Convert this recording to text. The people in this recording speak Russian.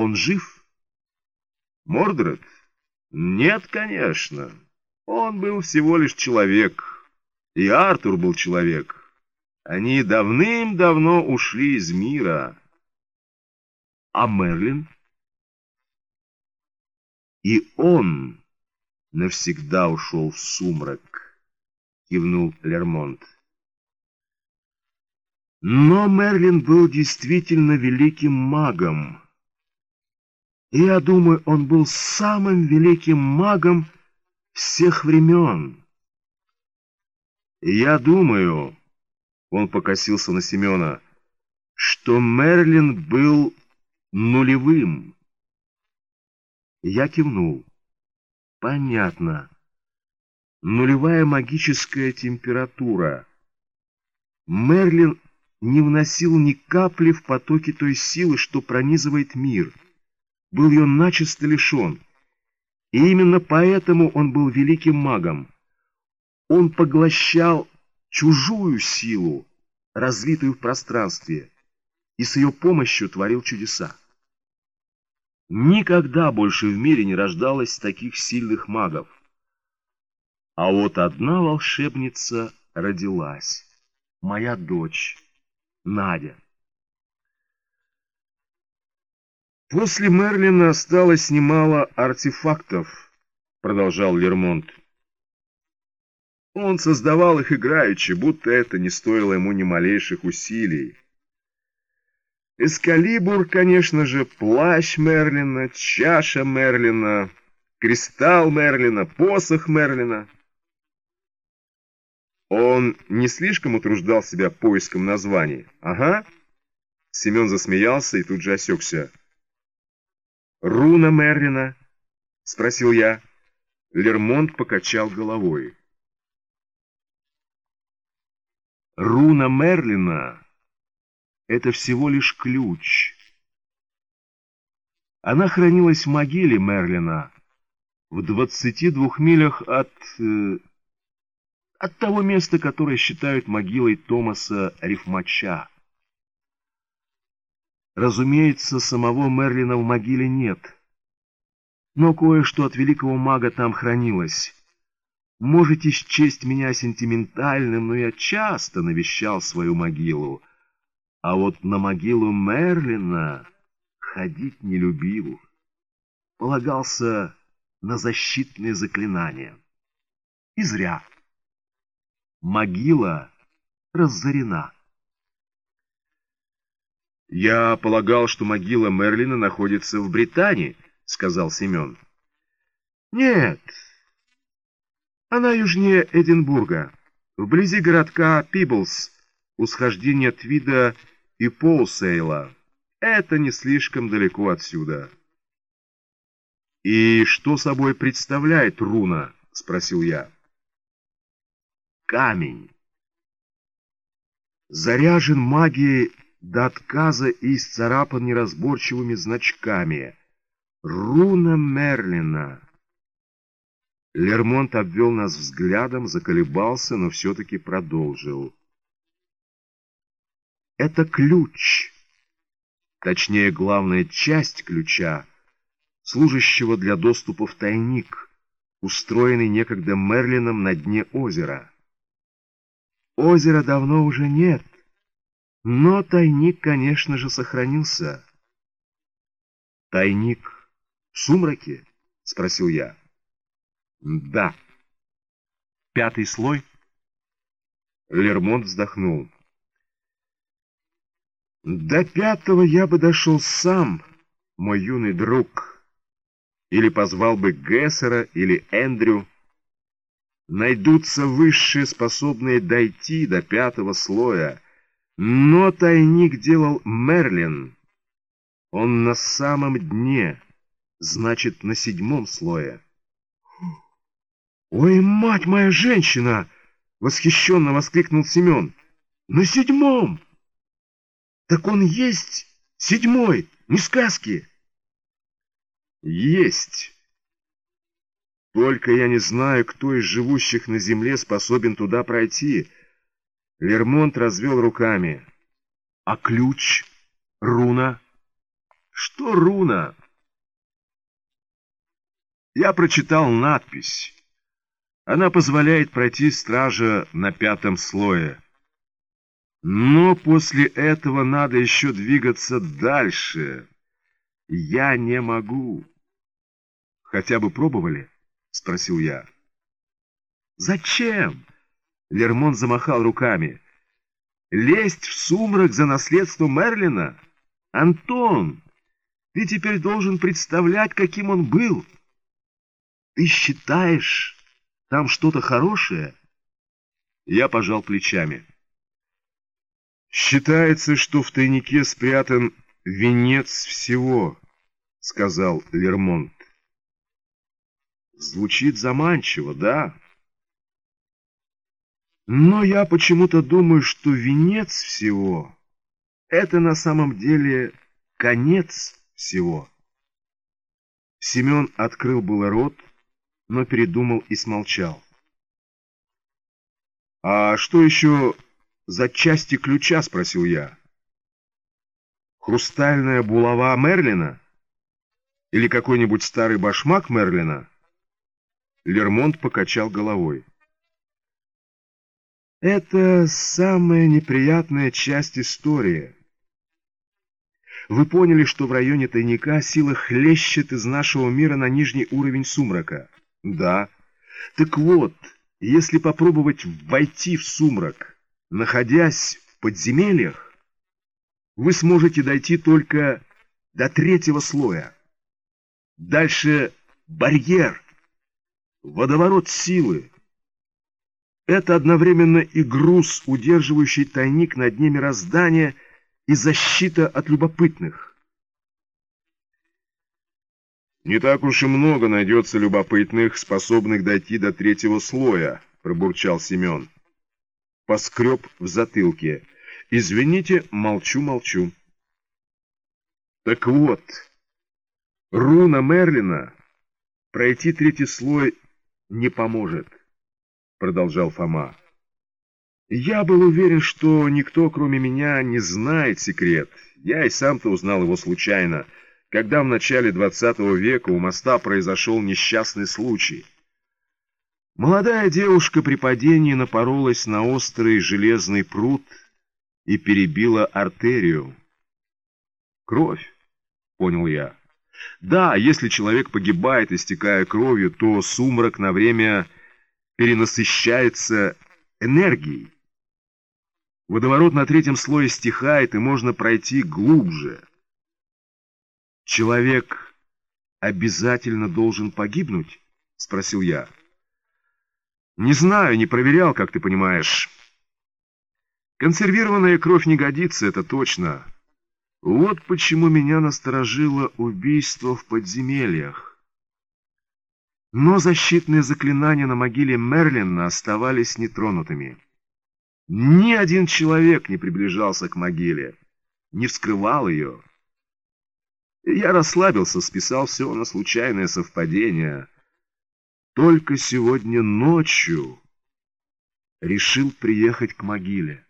Он жив? Мордред? Нет, конечно. Он был всего лишь человек. И Артур был человек. Они давным-давно ушли из мира. А Мерлин? И он навсегда ушел в сумрак, кивнул Лермонт. Но Мерлин был действительно великим магом. И я думаю, он был самым великим магом всех времен. И я думаю, он покосился на Семена, что Мерлин был нулевым. Я кивнул. Понятно. Нулевая магическая температура. Мерлин не вносил ни капли в потоки той силы, что пронизывает мир. Был ее начисто лишен. И именно поэтому он был великим магом. Он поглощал чужую силу, разлитую в пространстве, и с ее помощью творил чудеса. Никогда больше в мире не рождалось таких сильных магов. А вот одна волшебница родилась, моя дочь. Надя. После Мерлина осталось немало артефактов, продолжал Лермонт. Он создавал их играючи, будто это не стоило ему ни малейших усилий. Эскалибур, конечно же, плащ Мерлина, чаша Мерлина, кристалл Мерлина, посох Мерлина — он не слишком утруждал себя поиском названий? Ага. Семен засмеялся и тут же осекся. «Руна Мерлина?» — спросил я. Лермонт покачал головой. «Руна Мерлина — это всего лишь ключ. Она хранилась в могиле Мерлина в двадцати двух милях от... Э, от того места, которое считают могилой Томаса Рифмача. Разумеется, самого Мерлина в могиле нет, но кое-что от великого мага там хранилось. Можете счесть меня сентиментальным, но я часто навещал свою могилу, а вот на могилу Мерлина ходить не любил. Полагался на защитные заклинания. И зря могила разорена. «Я полагал, что могила Мерлина находится в Британии», — сказал Семен. «Нет, она южнее Эдинбурга, вблизи городка Пиблс, у схождения Твида и Полсейла. Это не слишком далеко отсюда». «И что собой представляет руна?» — спросил я камень. Заряжен магией до отказа и исцарапан неразборчивыми значками. Руна Мерлина. Лермонт обвел нас взглядом, заколебался, но все-таки продолжил. Это ключ, точнее, главная часть ключа, служащего для доступа в тайник, устроенный некогда Мерлином на дне озера. Озера давно уже нет, но тайник, конечно же, сохранился. «Тайник в сумраке?» — спросил я. «Да». «Пятый слой?» Лермонт вздохнул. «До пятого я бы дошел сам, мой юный друг, или позвал бы Гессера или Эндрю, найдутся высшие, способные дойти до пятого слоя. Но тайник делал Мерлин. Он на самом дне, значит, на седьмом слое. «Ой, мать моя женщина!» — восхищенно воскликнул Семен. «На седьмом!» «Так он есть седьмой, не сказки!» «Есть!» Только я не знаю, кто из живущих на земле способен туда пройти. Лермонт развел руками. А ключ? Руна? Что руна? Я прочитал надпись. Она позволяет пройти стража на пятом слое. Но после этого надо еще двигаться дальше. Я не могу. Хотя бы пробовали? Спросил я. Зачем? Лермон замахал руками. Лезть в сумрак за наследство Мерлина? Антон, ты теперь должен представлять, каким он был. Ты считаешь, там что-то хорошее? Я пожал плечами. Считается, что в тайнике спрятан венец всего, сказал Лермонт. Звучит заманчиво, да? Но я почему-то думаю, что венец всего — это на самом деле конец всего. Семен открыл было рот, но передумал и смолчал. «А что еще за части ключа?» — спросил я. «Хрустальная булава Мерлина? Или какой-нибудь старый башмак Мерлина?» Лермонт покачал головой. Это самая неприятная часть истории. Вы поняли, что в районе тайника сила хлещет из нашего мира на нижний уровень сумрака? Да. Так вот, если попробовать войти в сумрак, находясь в подземельях, вы сможете дойти только до третьего слоя. Дальше барьер, водоворот силы, это одновременно и груз, удерживающий тайник на дне мироздания, и защита от любопытных. «Не так уж и много найдется любопытных, способных дойти до третьего слоя», — пробурчал Семен. Поскреб в затылке. «Извините, молчу-молчу». «Так вот, руна Мерлина пройти третий слой не поможет» продолжал Фома. Я был уверен, что никто, кроме меня, не знает секрет. Я и сам-то узнал его случайно, когда в начале двадцатого века у моста произошел несчастный случай. Молодая девушка при падении напоролась на острый железный пруд и перебила артерию. Кровь, понял я. Да, если человек погибает, истекая кровью, то сумрак на время перенасыщается энергией. Водоворот на третьем слое стихает, и можно пройти глубже. «Человек обязательно должен погибнуть?» — спросил я. «Не знаю, не проверял, как ты понимаешь. Консервированная кровь не годится, это точно. Вот почему меня насторожило убийство в подземельях. Но защитные заклинания на могиле Мерлина оставались нетронутыми. Ни один человек не приближался к могиле, не вскрывал ее. Я расслабился, списал все на случайное совпадение. Только сегодня ночью решил приехать к могиле.